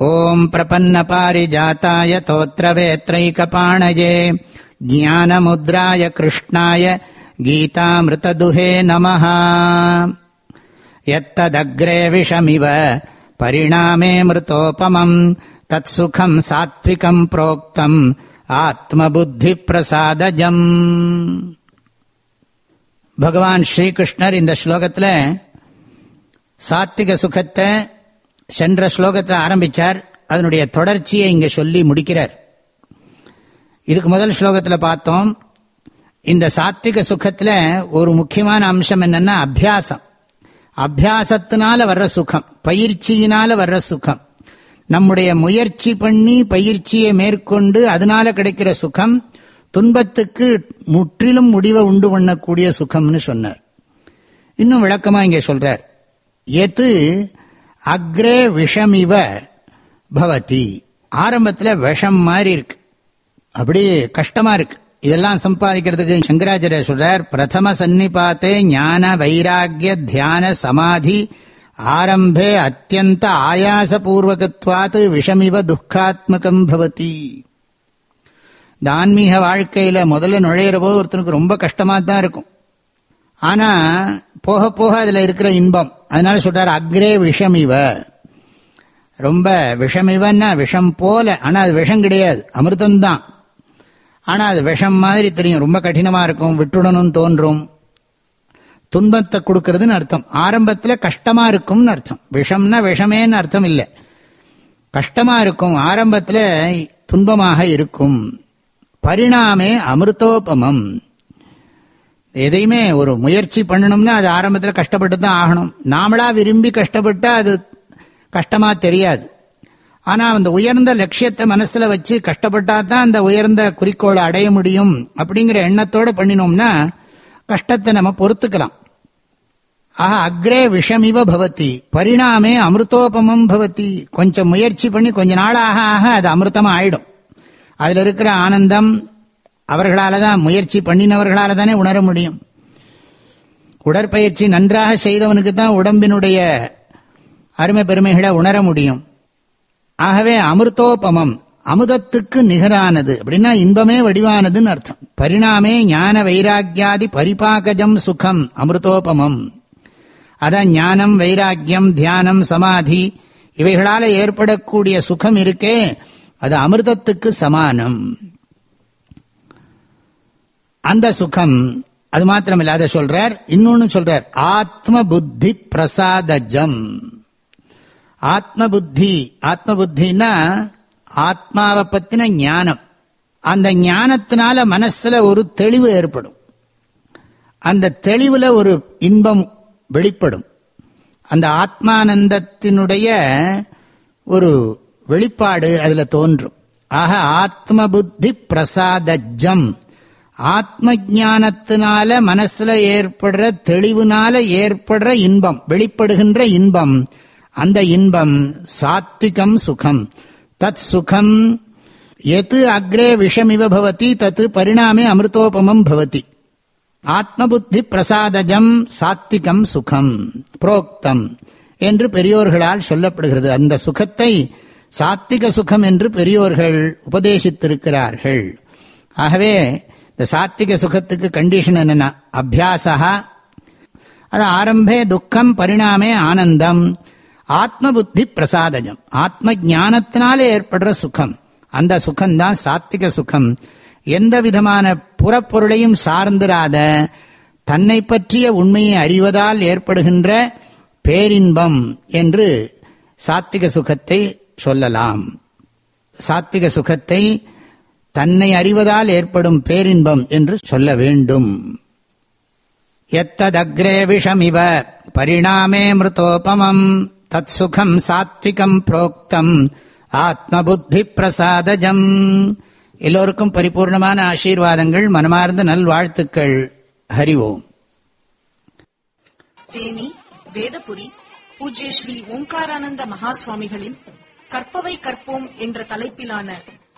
ॐ प्रपन्नपारिजाताय तोत्रवेत्रैकपाणये ज्ञानमुद्राय कृष्णाय गीतामृतदुहे नमः यत्तदग्रे विषमिव परिणामे मृतोपमम् तत्सुखम् सात्विकम् प्रोक्तम् ஆத்மபுத்திப்பிரசாதஜம் பகவான் ஸ்ரீகிருஷ்ணர் இந்த ஸ்லோகத்தில் சாத்விக சுகத்தை சென்ற ஸ்லோகத்தை ஆரம்பிச்சார். அதனுடைய தொடர்ச்சியை இங்கே சொல்லி முடிக்கிறார். இதுக்கு முதல் ஸ்லோகத்தில் பார்த்தோம். இந்த சாத்விக சுகத்தில் ஒரு முக்கியமான அம்சம் என்னென்னா அபியாசம். அபியாசத்தினால வர்ற சுகம் பயிற்சியினால வர்ற சுகம். நம்முடைய முயற்சி பண்ணி பயிற்சியை மேற்கொண்டு அதனால கிடைக்கிற சுகம் துன்பத்துக்கு முற்றிலும் முடிவை உண்டு பண்ணக்கூடிய சுகம்னு சொன்னார். இன்னும் விளக்கமாக இங்கே சொல்றார். எது அக்ரே விஷமிவ பவதி. ஆரம்பத்தில் விஷம் மாதிரி இருக்கு. அப்படி கஷ்டமா இருக்கு. இதெல்லாம் சம்பாதிக்கிறதுக்கு சங்கராச்சாரிய சொல்றார் பிரதம சன்னிபாத்தே ஞான வைராகிய தியான சமாதி ஆரம்பே அத்தியந்த ஆயாசபூர்வகத்வாத் விஷமிவ துக்காத்மகம் பவதி. இந்த ஆன்மீக வாழ்க்கையில முதல்ல நுழையிற போது ஒருத்தனுக்கு ரொம்ப கஷ்டமா தான் இருக்கும். ஆனா போக போக அதுல இருக்கிற இன்பம் அதனால சொல்றாரு அக்ரே விஷமிவ. ரொம்ப விஷமிவன்னா விஷம் போல ஆனா அது விஷம் கிடையாது அமிர்தம்தான். ஆனா அது விஷம் மாதிரி தெரியும் ரொம்ப கடினமா இருக்கும் விட்டுடணும் தோன்றும். துன்பத்தை கொடுக்கறதுன்னு அர்த்தம். ஆரம்பத்தில் கஷ்டமா இருக்கும்னு அர்த்தம். விஷம்னா விஷமேன்னு அர்த்தம் இல்லை. கஷ்டமா இருக்கும் ஆரம்பத்தில் துன்பமாக இருக்கும். பரிணாமே அமிர்தோபமம். எதையுமே ஒரு முயற்சி பண்ணணும்னா அது ஆரம்பத்தில் கஷ்டப்பட்டு தான் ஆகணும். நாமளா விரும்பி கஷ்டப்பட்டா அது கஷ்டமா தெரியாது. ஆனால் அந்த உயர்ந்த லட்சியத்தை மனசில் வச்சு கஷ்டப்பட்டா தான் அந்த உயர்ந்த குறிக்கோளை அடைய முடியும் அப்படிங்கிற எண்ணத்தோடு பண்ணினோம்னா கஷ்டத்தை நம்ம பொறுத்துக்கலாம். ஆஹா அக்ரே விஷமிவ பவதி பரிணாமே அமிர்தோபமம் பவதி. கொஞ்சம் முயற்சி பண்ணி கொஞ்ச நாள் ஆக ஆக அது அமிர்தமாக ஆயிடும். அதில் இருக்கிற ஆனந்தம் அவர்களால தான் முயற்சி பண்ணினவர்களால தானே உணர முடியும். உடற்பயிற்சி நன்றாக செய்தவனுக்கு தான் உடம்பினுடைய அருமை பெருமைகளை உணர முடியும். ஆகவே அமிர்தோபமம் அமுதத்துக்கு நிகரானது. அப்படின்னா இன்பமே வடிவானதுன்னு அர்த்தம். பரிணாமே ஞான வைராக்கியாதி பரிபாகஜம் சுகம் அமிர்தோபமம். அதான் ஞானம் வைராக்கியம் தியானம் சமாதி இவைகளால ஏற்படக்கூடிய சுகம் இருக்கே அது அமிர்தத்துக்கு சமானம். அந்த சுகம் அது மாத்திரம் இல்ல அதை சொல்றார் இன்னொன்னு சொல்றார் ஆத்ம புத்தி பிரசாதஜம். ஆத்ம புத்தி ஆத்ம புத்தின்னா ஆத்மாவை பத்தின ஞானம். அந்த ஞானத்தினால மனசுல ஒரு தெளிவு ஏற்படும். அந்த தெளிவுல ஒரு இன்பம் வெளிப்படும். அந்த ஆத்மானந்தத்தினுடைய ஒரு வெளிப்பாடு அதுல தோன்றும். ஆக ஆத்ம புத்தி பிரசாதஜம். ஆத்ம ஜானத்தினால மனசுல ஏற்படுற தெளிவுனால ஏற்படுற இன்பம் வெளிப்படுகின்ற இன்பம். அந்த இன்பம் சாத்விகம் சுகம். தத் சுகம் எது அக்ரே விஷமிவ பவதி தத்து பரிணாமே அமிர்தோபமம் பவதி. ஆத்மபுத்தி பிரசாதஜம் சாத்விகம் சுகம். புரோக்தம் என்று பெரியோர்களால் சொல்லப்படுகிறது. அந்த சுகத்தை சாத்விக சுகம் என்று பெரியோர்கள் உபதேசித்திருக்கிறார்கள். ஆகவே இந்த சாத்விக சுகத்துக்கு கண்டிஷன் என்னென்னா அபியாசா அது ஆரம்பே துக்கம் பரிணாமே ஆனந்தம் ஆத்ம புத்தி பிரசாதஜம். ஆத்ம ஜானத்தினாலே ஏற்படுற சுகம். அந்த சுகம்தான் சாத்விக சுகம். எந்த விதமான புறப்பொருளையும் சார்ந்திராத தன்னை பற்றிய உண்மையை அறிவதால் ஏற்படுகின்ற பேரின்பம் என்று சாத்விக சுகத்தை சொல்லலாம். சாத்விக சுகத்தை தன்னை அறிவதால் ஏற்படும் பேரின்பம் என்று சொல்ல வேண்டும். எத்ததக்ரே விஷமிவ பரிணாமே மிருதோபமம் தத் சுகம் சாத்விகம் புரோக்தம் ஆத்ம புத்தி பிரசாதஜம். எல்லோருக்கும் பரிபூர்ணமான ஆசீர்வாதங்கள் மனமார்ந்த நல்வாழ்த்துக்கள். ஹரிவோம். தேனி வேதபுரி பூஜ்ய ஸ்ரீ ஓம்காரானந்த மகாஸ்வாமிகளின் கற்பவை கற்போம் என்ற தலைப்பிலான